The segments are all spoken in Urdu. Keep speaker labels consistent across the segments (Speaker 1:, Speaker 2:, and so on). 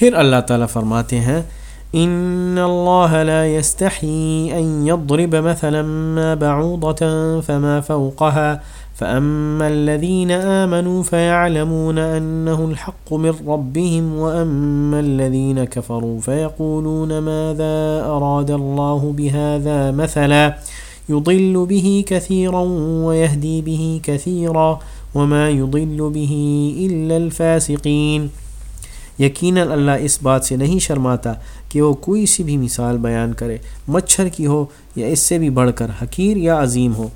Speaker 1: پھر اللہ تعالیٰ فرماتے ہیں ان اللہ لا يستحي ان يضرب مثلا ما بعوضة فما فوقها فأما الذين آمنوا فيعلمون أنه الحق من ربهم وأما الذين كفروا فيقولون ماذا أراد الله بهذا مثلا يضل به كثيرا ويهدي به كثيرا وما يضل به إلا الفاسقين یقیناً اللہ اس بات سے نہیں شرماتا کہ وہ کوئی سی بھی مثال بیان کرے، مچھر کی ہو یا اس سے بھی بڑھ کر حقیر یا عظیم ہو۔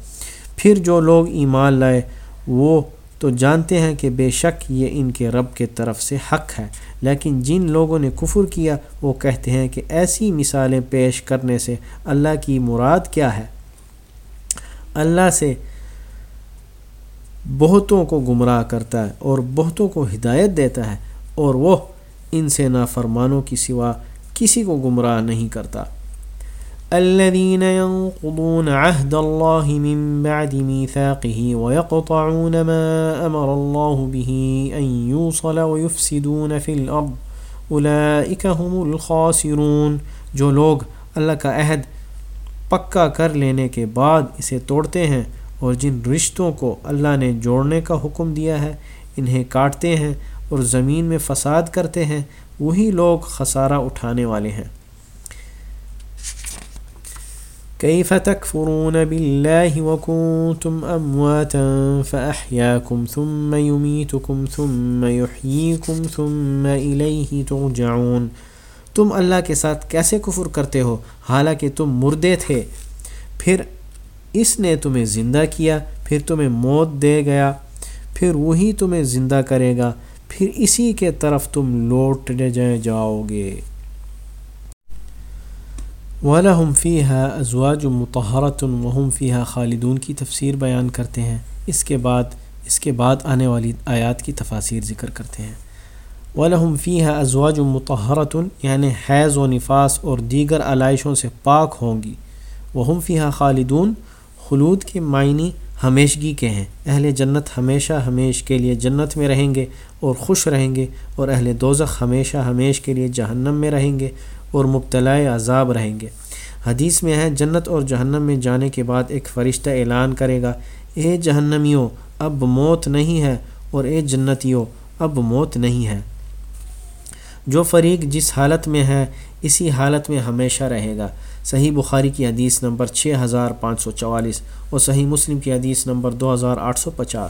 Speaker 1: پھر جو لوگ ایمان لائے، وہ تو جانتے ہیں کہ بے شک یہ ان کے رب کے طرف سے حق ہے۔ لیکن جن لوگوں نے کفر کیا، وہ کہتے ہیں کہ ایسی مثالیں پیش کرنے سے اللہ کی مراد کیا ہے؟ اللہ سے بہتوں کو گمراہ کرتا ہے اور بہتوں کو ہدایت دیتا ہے اور وہ ان سے نافرمانوں کی سوا کسی کو گمراہ نہیں کرتا۔
Speaker 2: الذين ينقضون عهد الله من بعد ميثاقه ويقطعون ما أمر الله به أن يوصل ويفسدون في الأرض أولئك هم الخاسرون۔
Speaker 1: جو لوگ اللہ کا عہد پکا کر لینے کے بعد اسے توڑتے ہیں اور جن رشتوں کو اللہ نے جوڑنے کا حکم دیا ہے، انہیں کاٹتے ہیں۔ اور زمین میں فساد کرتے ہیں، وہی لوگ خسارہ اٹھانے والے ہیں۔
Speaker 2: كيف تكفرون بالله وكنتم أمواتا فأحياكم ثم يميتكم ثم يحييكم ثم إليه ترجعون۔
Speaker 1: تم اللہ کے ساتھ کیسے کفر کرتے ہو؟ حالانکہ تم مردے تھے۔ پھر اس نے تمہیں زندہ کیا، پھر تمہیں موت دے گیا، پھر وہی تمہیں زندہ کرے گا۔ پھر اسی کے طرف تم لوٹ جائے جاؤ گے۔
Speaker 2: وَلَهُمْ فِيهَا أَزْوَاجٌ مُطَهَّرَةٌ وَهُمْ فِيهَا خالدون کی تفسیر بیان کرتے ہیں۔ اس کے بعد، اس کے بعد آنے والی آیات کی تفاسیر ذکر کرتے ہیں۔ وَلَهُمْ فِيهَا أَزْوَاجٌ مُطَهَّرَةٌ یعنی حیض و نفاس اور دیگر علائشوں سے پاک ہوں گی۔ وَهُمْ فِيهَا خالدون، خلود کے معنی ہمیشگی کے ہیں۔ اہل جنت ہمیشہ ہمیش کے لیے جنت میں رہیں گے اور خوش رہیں گے، اور اہل دوزخ ہمیشہ ہمیش کے لیے جہنم میں رہیں گے اور مبتلا عذاب رہیں گے۔ حدیث میں ہے، جنت اور جہنم میں جانے کے بعد ایک فرشتہ اعلان کرے گا، اے جہنمیوں، اب موت نہیں ہے، اور اے جنتیوں، اب موت نہیں ہے۔ جو فریق جس حالت میں ہے، اسی حالت میں ہمیشہ رہے گا۔ صحیح بخاری کی حدیث نمبر 6544 اور صحیح مسلم کی حدیث نمبر 2850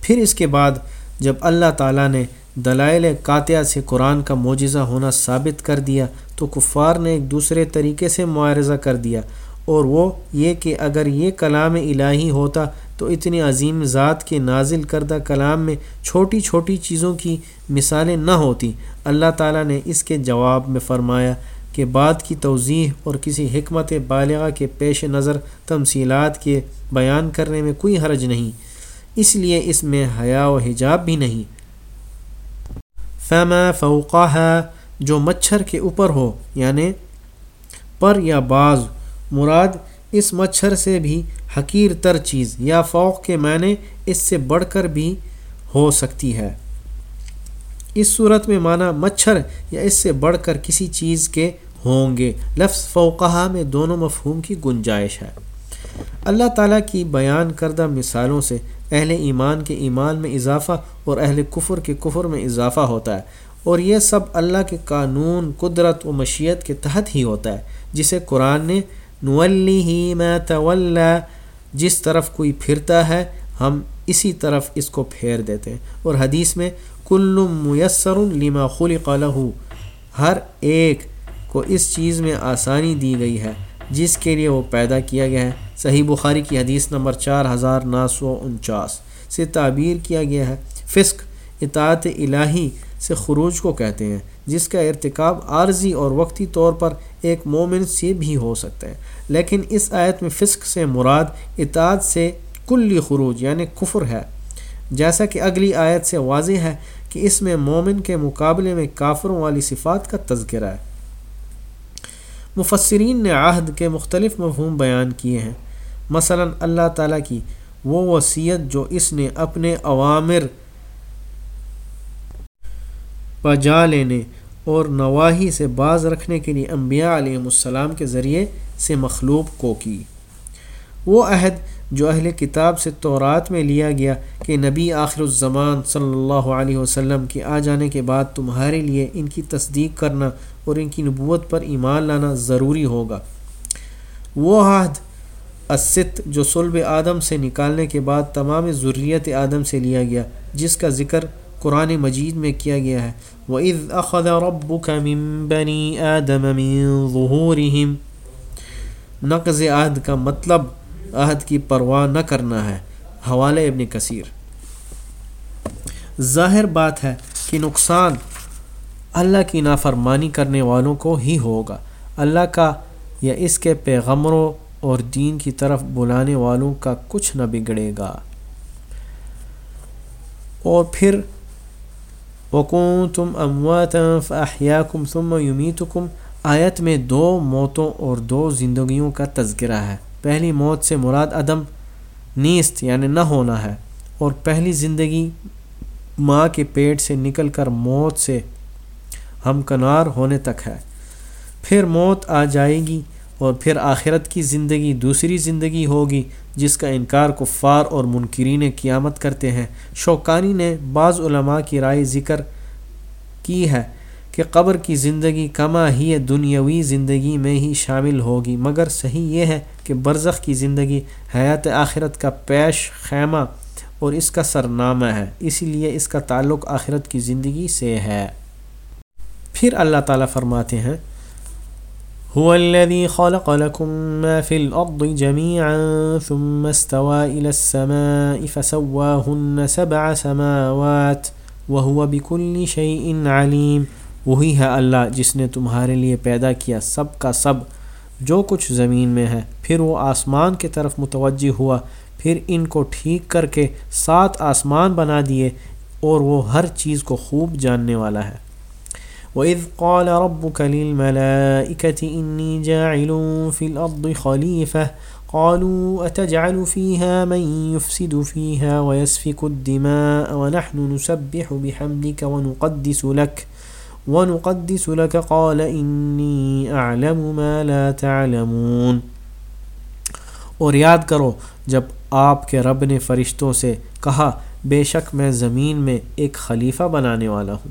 Speaker 2: پھر اس کے بعد جب اللہ تعالیٰ نے دلائل قاتیہ سے قرآن کا معجزہ ہونا ثابت کر دیا تو کفار نے ایک دوسرے طریقے سے معارضہ کر دیا اور وہ یہ کہ اگر یہ کلام الہی ہوتا تو اتنی عظیم ذات کے نازل کردہ کلام میں چھوٹی چھوٹی چیزوں کی مثالیں نہ ہوتی۔ اللہ تعالیٰ نے اس کے جواب میں فرمایا کہ بات کی توضیح اور کسی حکمت بالغہ کے پیش نظر تمثیلات کے بیان کرنے میں کوئی حرج نہیں۔ اس لیے اس میں حیا و حجاب بھی نہیں۔ فما فوقها، جو مچھر کے اوپر ہو یعنی پر یا بعض مراد، اس مچھر سے بھی حقیر تر چیز یا فوق کے معنی اس سے بڑھ کر بھی ہو سکتی ہے۔ اس صورت میں معنی مچھر یا اس سے بڑھ کر کسی چیز کے ہوں گے۔ لفظ فوقہ میں دونوں مفہوم کی گنجائش ہے۔ اللہ تعالیٰ کی بیان کردہ مثالوں سے اہل ایمان کے ایمان میں اضافہ اور اہل کفر کے کفر میں اضافہ ہوتا ہے۔ اور یہ سب اللہ کے قانون، قدرت و مشیت کے تحت ہی ہوتا ہے، جسے قرآن نے نولی ہی میں جس طرف کوئی پھرتا ہے، ہم اسی طرف اس کو پھیر دیتے ہیں۔ اور حدیث میں کل میسر لما خلق له، ہر ایک کو اس چیز میں آسانی دی گئی ہے، جس کے لیے وہ پیدا کیا گیا ہے۔ صحیح بخاری کی حدیث نمبر چار ہزار نو سو انچاس سے تعبیر کیا گیا ہے۔ فسق اطاعت الہی سے خروج کو کہتے ہیں، جس کا ارتکاب عارضی اور وقتی طور پر ایک مومن سے بھی ہو سکتا ہے۔ لیکن اس آیت میں فسق سے مراد اطاعت سے کلی خروج یعنی کفر ہے۔ جیسا کہ اگلی آیت سے واضح ہے کہ اس میں مومن کے مقابلے میں کافروں والی صفات کا تذکرہ ہے۔ مفسرین نے عہد کے مختلف مفہوم بیان کیے ہیں۔ مثلا اللہ تعالیٰ کی وہ وصیت جو اس نے اپنے عوامر پجا لینے اور نواحی سے باز رکھنے کے لیے انبیاء علیہ السلام کے ذریعے سے مخلوق کو کی۔ وہ عہد جو اہل کتاب سے تورات میں لیا گیا کہ نبی آخر الزمان صلی اللہ علیہ وسلم کے آ جانے کے بعد تمہارے لیے ان کی تصدیق کرنا اور ان کی نبوت پر ایمان لانا ضروری ہوگا۔ وہ عہد اسط جو صلب آدم سے نکالنے کے بعد تمام ضروریت آدم سے لیا گیا، جس کا ذکر قرآن مجید میں کیا گیا ہے۔ وَإِذْ أَخَذَ رَبُّكَ مِن بَنِي آدَمَ مِن ظُهُورِهِمْ۔ نقض عہد کا مطلب عہد کی پرواہ نہ کرنا ہے۔ حوالے ابن کثیر۔ ظاہر بات ہے کہ نقصان اللہ کی نافرمانی کرنے والوں کو ہی ہوگا۔ اللہ کا یا اس کے پیغمروں اور دین کی طرف بلانے والوں کا کچھ نہ بگڑے گا۔ اور پھر وکون تم اموات فاحیاکم ثم یمیتکم آیت میں دو موتوں اور دو زندگیوں کا تذکرہ ہے۔ پہلی موت سے مراد عدم نیست یعنی نہ ہونا ہے، اور پہلی زندگی ماں کے پیٹ سے نکل کر موت سے ہم کنار ہونے تک ہے۔ پھر موت آ جائے گی اور پھر آخرت کی زندگی دوسری زندگی ہوگی، جس کا انکار کفار اور منکرین قیامت کرتے ہیں۔ شوکانی نے بعض علماء کی رائے ذکر کی ہے کہ قبر کی زندگی کما ہی دنیاوی زندگی میں ہی شامل ہوگی، مگر صحیح یہ ہے کہ برزخ کی زندگی حیات آخرت کا پیش خیمہ اور اس کا سرنامہ ہے۔ اسی لیے اس کا تعلق آخرت کی زندگی سے ہے۔ پھر اللہ تعالیٰ فرماتے ہیں، هو الذي خلق لكم ما في الأرض جميعا ثم استوى إلى السماء فسواهن سبع سماوات وهو بكل شيء عليم وہی ہے اللہ جس نے تمہارے لیے پیدا کیا سب کا سب جو کچھ زمین میں ہے، پھر وہ آسمان کی طرف متوجہ ہوا، پھر ان کو ٹھیک کر کے سات آسمان بنا دیے اور وہ ہر چیز کو خوب جاننے والا ہے۔ وَإِذْ قَالَ رَبُّكَ لِلْمَلَائِكَةِ إِنِّي جَاعِلٌ فِي الْأَرْضِ خَلِيفَةً قالوا أتجعل فيها من يفسد فيها ويسفك الدماء ونحن نسبح بحمدك ونقدس لك ونقدس لك قال إني أعلم ما لا تعلمون۔ اور یاد کرو، جب آپ کے رب نے فرشتوں سے کہا، بے شک میں زمین میں ایک خلیفہ بنانے والا ہوں۔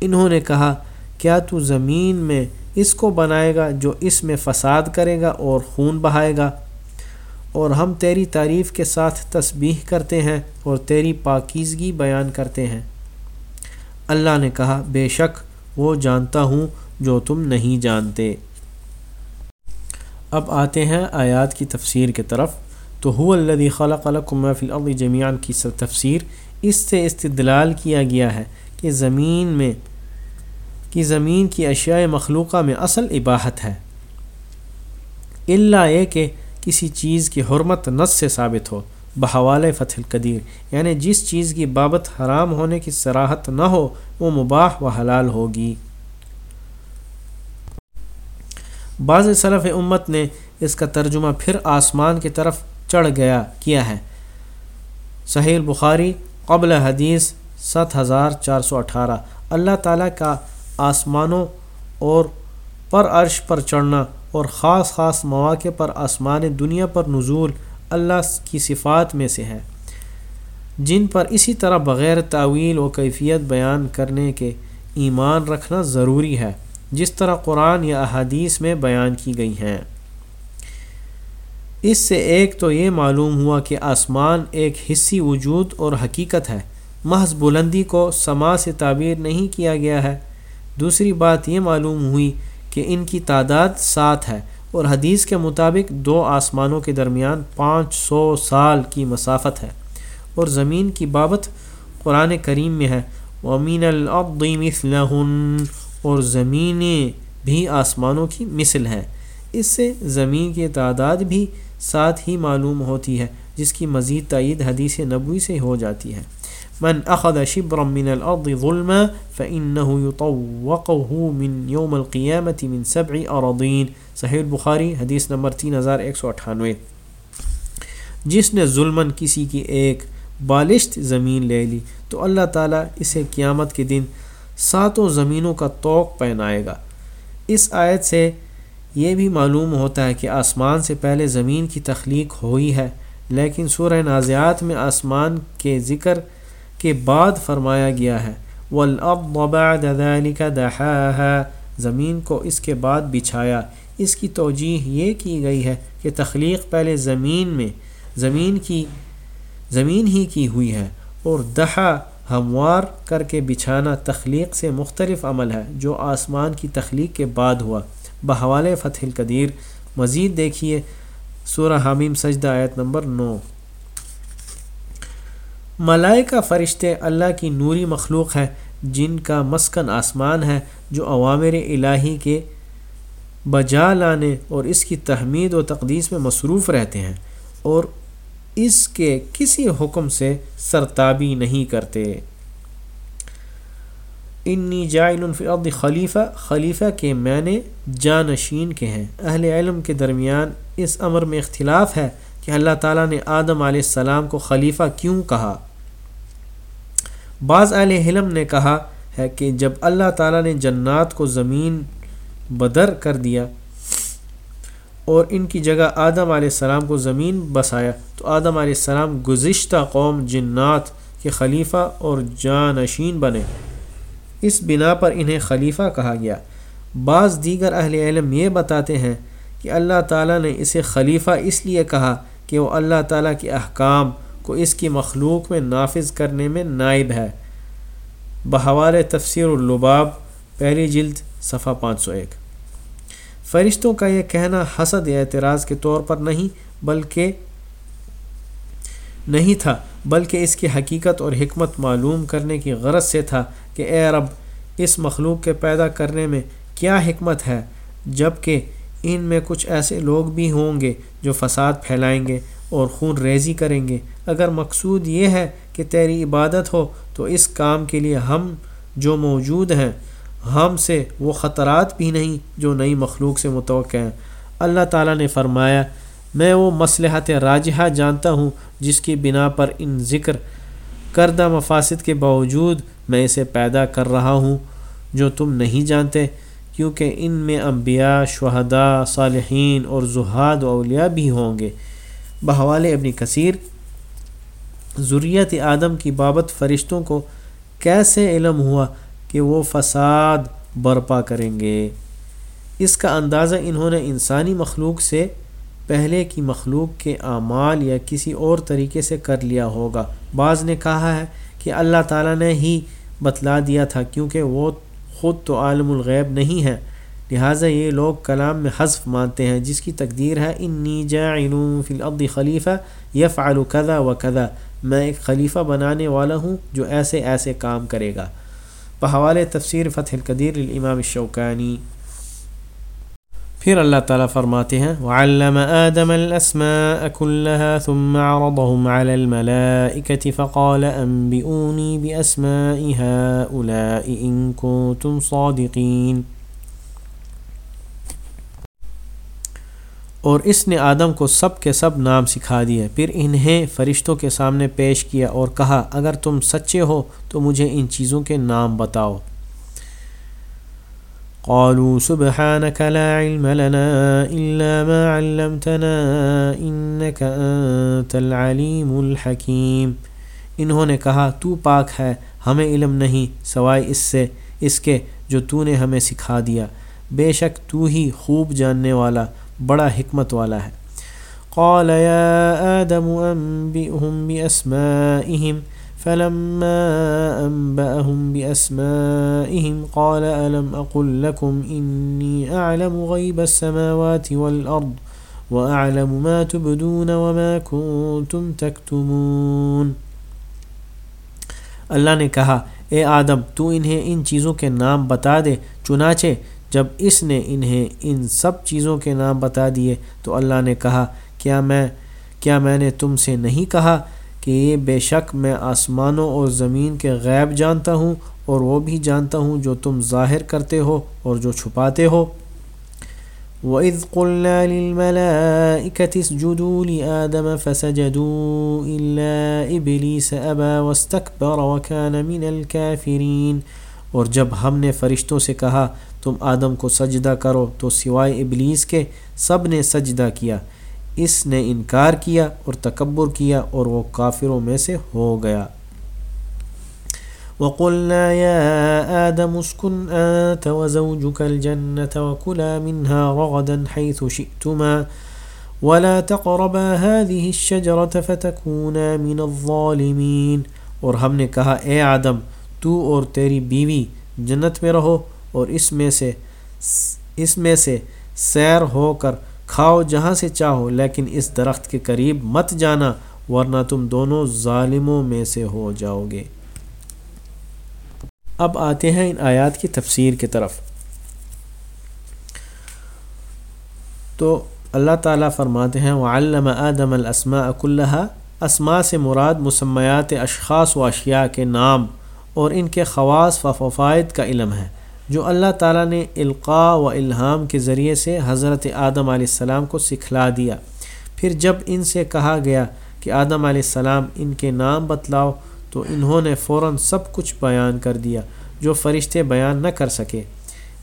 Speaker 2: انہوں نے کہا، کیا تو زمین میں اس کو بنائے گا جو اس میں فساد کرے گا اور خون بہائے گا؟ اور ہم تیری تعریف کے ساتھ تسبیح کرتے ہیں اور تیری پاکیزگی بیان کرتے ہیں۔ اللہ نے کہا، بے شک وہ جانتا ہوں جو تم نہیں جانتے۔ اب آتے ہیں آیات کی تفسیر کی طرف۔ تو ہو اللہ خلق ما فی الارض جمیان کی تفسیر۔ اس سے استدلال کیا گیا ہے کہ زمین میں کی زمین کی اشیاء مخلوقہ میں اصل اباحت ہے۔ اللہ یہ کہ کسی چیز کی حرمت نس سے ثابت ہو۔ بحوال فتح القدیر یعنی جس چیز کی بابت حرام ہونے کی سراحت نہ ہو، وہ مباح و حلال ہوگی۔ بعض صرف امت نے اس کا ترجمہ پھر آسمان کی طرف چڑھ گیا، کیا ہے۔ صحیح بخاری قبل حدیث ست ہزار چار سو اٹھارہ۔ اللہ تعالیٰ کا آسمانوں اور پر عرش پر چڑھنا اور خاص خاص مواقع پر آسمان دنیا پر نزول اللہ کی صفات میں سے ہے جن پر اسی طرح بغیر تعویل و کیفیت بیان کرنے کے ایمان رکھنا ضروری ہے، جس طرح قرآن یا احادیث میں بیان کی گئی ہیں۔ اس سے ایک تو یہ معلوم ہوا کہ آسمان ایک حصی وجود اور حقیقت ہے۔ محض بلندی کو سما سے تعبیر نہیں کیا گیا ہے۔ دوسری بات یہ معلوم ہوئی کہ ان کی تعداد سات ہے۔ اور حدیث کے مطابق دو آسمانوں کے درمیان پانچ سو سال کی مسافت ہے اور زمین کی بابت قرآن کریم میں ہے۔ ومین مثلہن اور زمینیں بھی آسمانوں کی مثل ہیں۔ اس سے زمین کی تعداد بھی ساتھ ہی معلوم ہوتی ہے، جس کی مزید تائید حدیث نبوی سے ہو جاتی ہے۔ من اخذ شبرا من الارض ظلما فانه يطوقه من يوم القيامه من سبع اراضين صحیح البخاری، حدیث نمبر 3198 جس نے ظلمن کسی کی ایک بالشت زمین لے لی، تو اللہ تعالیٰ اسے قیامت کے دن ساتوں زمینوں کا توق پہنائے گا۔ اس آیت سے یہ بھی معلوم ہوتا ہے کہ آسمان سے پہلے زمین کی تخلیق ہوئی ہے، لیکن سورہ نازیات میں آسمان کے ذکر کے بعد فرمایا گیا ہے، وَالْأَرْضَ بَعْدَ دَحَاهَا۔ زمین کو اس کے بعد بچھایا۔ اس کی توجیح یہ کی گئی ہے کہ تخلیق پہلے زمین میں، زمین کی، زمین ہی کی ہوئی ہے۔ اور دہا، ہموار کر کے بچھانا تخلیق سے مختلف عمل ہے، جو آسمان کی تخلیق کے بعد ہوا۔ بحوال فتح القدیر۔ مزید دیکھیے سورہ حامیم سجدہ آیت نمبر نو۔ ملائکہ فرشتے اللہ کی نوری مخلوق ہے جن کا مسکن آسمان ہے، جو عوامر الہی کے بجا لانے اور اس کی تحمید و تقدیس میں مصروف رہتے ہیں اور اس کے کسی حکم سے سرتابی نہیں کرتے۔ انی جائل فی الارض خلیفہ خلیفہ کے معنی جانشین کے ہیں۔ اہل علم کے درمیان اس امر میں اختلاف ہے کہ اللہ تعالیٰ نے آدم علیہ السلام کو خلیفہ کیوں کہا۔ بعض اہل علم نے کہا ہے کہ جب اللہ تعالیٰ نے جنات کو زمین بدر کر دیا اور ان کی جگہ آدم علیہ السلام کو زمین بسایا، تو آدم علیہ السلام گزشتہ قوم جنات کے خلیفہ اور جانشین بنے۔ اس بنا پر انہیں خلیفہ کہا گیا۔ بعض دیگر اہل علم یہ بتاتے ہیں کہ اللہ تعالیٰ نے اسے خلیفہ اس لیے کہا کہ وہ اللہ تعالیٰ کے احکام کو اس کی مخلوق میں نافذ کرنے میں نائب ہے۔ بحوال تفسیر اللباب، پہلی جلد، صفحہ پانچ سو ایک۔ فرشتوں کا یہ کہنا حسد یا اعتراض کے طور پر نہیں، بلکہ نہیں تھا، بلکہ اس کی حقیقت اور حکمت معلوم کرنے کی غرض سے تھا کہ اے رب، اس مخلوق کے پیدا کرنے میں کیا حکمت ہے؟ جبکہ ان میں کچھ ایسے لوگ بھی ہوں گے جو فساد پھیلائیں گے۔ اور خون ریزی کریں گے۔ اگر مقصود یہ ہے کہ تیری عبادت ہو، تو اس کام کے لیے ہم جو موجود ہیں، ہم سے وہ خطرات بھی نہیں جو نئی مخلوق سے متوقع ہیں۔ اللہ تعالیٰ نے فرمایا، میں وہ مصلحت راجحہ جانتا ہوں جس کی بنا پر ان ذکر کردہ مفاسد کے باوجود میں اسے پیدا کر رہا ہوں، جو تم نہیں جانتے، کیونکہ ان میں انبیاء، شہداء، صالحین اور زہاد و اولیاء بھی ہوں گے۔ بحوال ابن کثیر ضروریت آدم کی بابت فرشتوں کو کیسے علم ہوا کہ وہ فساد برپا کریں گے؟ اس کا اندازہ انہوں نے انسانی مخلوق سے پہلے کی مخلوق کے اعمال یا کسی اور طریقے سے کر لیا ہوگا۔ بعض نے کہا ہے کہ اللہ تعالیٰ نے ہی بتلا دیا تھا کیونکہ وہ خود تو عالم الغیب نہیں ہے۔ لہٰذا یہ لوگ کلام میں حذف مانتے ہیں، جس کی تقدیر ہے انی جاعل فی الارض خلیفہ یفعل کذا و کذا۔ میں ایک خلیفہ بنانے والا ہوں جو ایسے ایسے کام کرے گا۔ بحوال تفسیر فتح القدیر الامام الشوکانی۔ پھر اللہ تعالیٰ فرماتے ہیں، وعلم آدم الاسماء كلها ثم عرضهم على الملائكة فقال انبئوني باسماء هؤلاء ان كنتم صادقين۔ اور اس نے آدم کو سب کے سب نام سکھا دیے۔ پھر انہیں فرشتوں کے سامنے پیش کیا اور کہا، اگر تم سچے ہو تو مجھے ان چیزوں کے نام بتاؤ۔ قالوا سبحانك لا علم لنا إلا ما علمتنا إنك أنت العليم الحكيم۔ انہوں نے کہا، تو پاک ہے، ہمیں علم نہیں، سوائے اس سے، اس کے جو تو نے ہمیں سکھا دیا۔ بے شک تو ہی خوب جاننے والا بڑا حکمت والا ہے۔ قال يا آدم أنبئهم بأسمائهم، فلما أنبأهم بأسمائهم قال، ألم أقل لكم إني أعلم غيب السماوات والأرض وأعلم ما تبدون وما كنتم تكتمون۔ اللہ نے کہا، اے آدم، تو انہیں ان چیزوں کے نام بتا دے، چنانچہ جب اس نے انہیں ان سب چیزوں کے نام بتا دیے تو اللہ نے کہا، کیا میں کیا میں نے تم سے نہیں کہا کہ یہ بے شک میں آسمانوں اور زمین کے غیب جانتا ہوں اور وہ بھی جانتا ہوں جو تم ظاہر کرتے ہو اور جو چھپاتے ہو؟ وَإِذْ قُلْنَا لِلْمَلَائِكَةِ اسْجُدُوا لِآدَمَ فَسَجَدُوا إِلَّا إِبْلِيسَ أَبَى وَاسْتَكْبَرَ وَكَانَ مِنَ الْكَافِرِينَ۔ اور جب ہم نے فرشتوں سے کہا تم آدم کو سجدہ کرو تو سوائے ابلیس کے سب نے سجدہ کیا۔ اس نے انکار کیا اور تکبر کیا اور وہ کافروں میں سے ہو گیا۔
Speaker 1: وقلنا يا آدم اسكن أنت وزوجك الجنة وكلا منها رغدا حيث شئتما ولا تقربا هذه الشجرة فتكونا من الظالمين۔
Speaker 2: اور ہم نے کہا، اے آدم، تو اور تیری بیوی جنت میں رہو۔ اور اس میں سے اس میں سے سیر ہو کر کھاؤ جہاں سے چاہو، لیکن اس درخت کے قریب مت جانا، ورنہ تم دونوں ظالموں میں سے ہو جاؤ گے اب آتے ہیں ان آیات کی تفسیر کی طرف۔ تو اللہ تعالیٰ فرماتے ہیں، وعلم آدم الاسماء کلّہ اسماء سے مراد مسمیات اشخاص و اشیاء کے نام اور ان کے خواص و فوائد کا علم ہے۔ جو اللہ تعالیٰ نے القاء و الہام کے ذریعے سے حضرت آدم علیہ السلام کو سکھلا دیا۔ پھر جب ان سے کہا گیا کہ آدم علیہ السلام ان کے نام بتلاؤ، تو انہوں نے فوراً سب کچھ بیان کر دیا جو فرشتے بیان نہ کر سکے۔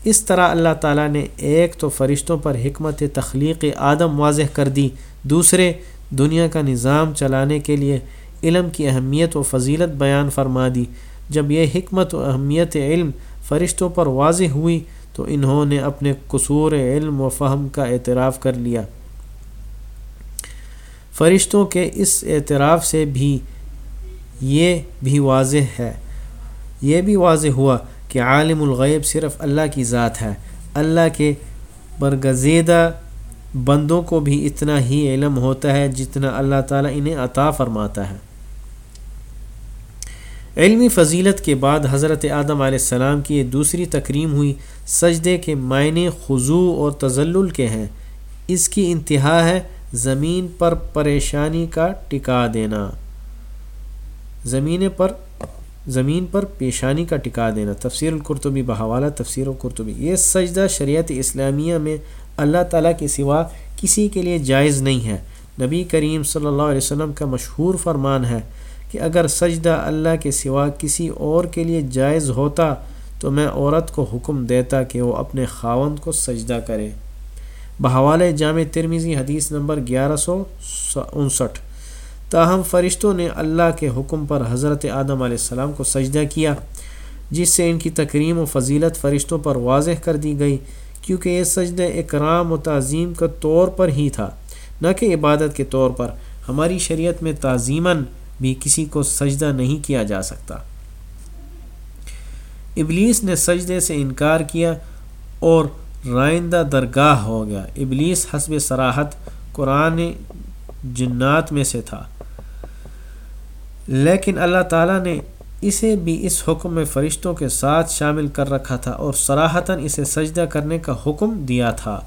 Speaker 2: اس طرح اللہ تعالیٰ نے ایک تو فرشتوں پر حکمت تخلیق آدم واضح کر دی، دوسرے دنیا کا نظام چلانے کے لیے علم کی اہمیت و فضیلت بیان فرما دی۔ جب یہ حکمت و اہمیت علم فرشتوں پر واضح ہوئی تو انہوں نے اپنے قصور علم و فہم کا اعتراف کر لیا۔ فرشتوں کے اس اعتراف سے بھی یہ بھی واضح ہے۔ یہ بھی واضح ہوا کہ عالم الغیب صرف اللہ کی ذات ہے۔ اللہ کے برگزیدہ بندوں کو بھی اتنا ہی علم ہوتا ہے جتنا اللہ تعالیٰ انہیں عطا فرماتا ہے۔ علمی فضیلت کے بعد حضرت آدم علیہ السلام کی یہ دوسری تکریم ہوئی، سجدے کے معنی خضوع اور تزلل کے ہیں۔ اس کی انتہا ہے زمین پر پریشانی کا ٹکا دینا۔ زمین پر زمین پر پیشانی کا ٹکا دینا۔ تفسیر القرطبی بحوالہ، تفسیر القرطبی۔ یہ سجدہ شریعت اسلامیہ میں اللہ تعالیٰ کے سوا کسی کے لیے جائز نہیں ہے۔ نبی کریم صلی اللہ علیہ وسلم کا مشہور فرمان ہے کہ اگر سجدہ اللہ کے سوا کسی اور کے لیے جائز ہوتا تو میں عورت کو حکم دیتا کہ وہ اپنے خاون کو سجدہ کرے۔ بحوال جامع ترمیزی حدیث نمبر گیارہ سو انسٹھ۔ تاہم فرشتوں نے اللہ کے حکم پر حضرت آدم علیہ السلام کو سجدہ کیا، جس سے ان کی تکریم و فضیلت فرشتوں پر واضح کر دی گئی، کیونکہ یہ سجدہ اکرام و تعظیم کا طور پر ہی تھا، نہ کہ عبادت کے طور پر۔ ہماری شریعت میں تعظیماً بھی کسی کو سجدہ نہیں کیا جا سکتا۔ ابلیس نے سجدے سے انکار کیا اور رائندہ درگاہ ہو گیا۔ ابلیس حسب سراحت قرآن جنات میں سے تھا۔ لیکن اللہ تعالیٰ نے اسے بھی اس حکم میں فرشتوں کے ساتھ شامل کر رکھا تھا اور سراہتاً اسے سجدہ کرنے کا حکم دیا تھا۔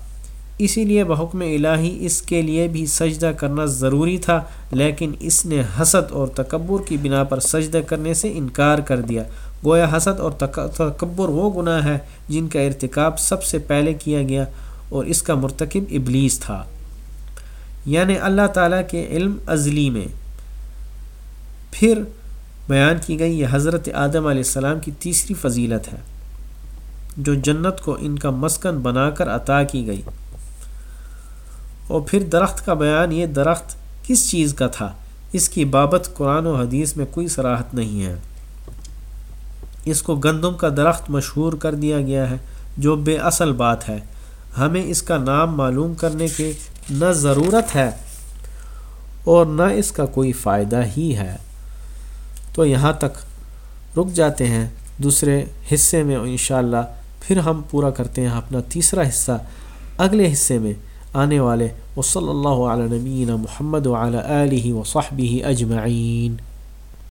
Speaker 2: اسی لیے بحکم الہی اس کے لیے بھی سجدہ کرنا ضروری تھا، لیکن اس نے حسد اور تکبر کی بنا پر سجدہ کرنے سے انکار کر دیا۔ گویا حسد اور تکبر وہ گناہ ہے جن کا ارتکاب سب سے پہلے کیا گیا اور اس کا مرتکب ابلیس تھا۔ یعنی اللہ تعالیٰ کے علم ازلی میں۔ پھر بیان کی گئی یہ حضرت آدم علیہ السلام کی تیسری فضیلت ہے، جو جنت کو ان کا مسکن بنا کر عطا کی گئی۔ اور پھر درخت کا بیان یہ درخت کس چیز کا تھا؟ اس کی بابت قرآن و حدیث میں کوئی سراحت نہیں ہے۔ اس کو گندم کا درخت مشہور کر دیا گیا ہے، جو بے اصل بات ہے۔ ہمیں اس کا نام معلوم کرنے کی نہ ضرورت ہے اور نہ اس کا کوئی فائدہ ہی ہے۔ تو یہاں تک رک جاتے ہیں۔ دوسرے حصے میں انشاءاللہ پھر ہم پورا کرتے ہیں اپنا تیسرا حصہ۔ اگلے حصے میں آنے والے۔ وہ صلی اللہ علیہ نبینا محمد علیہ و صحبی اجمعین۔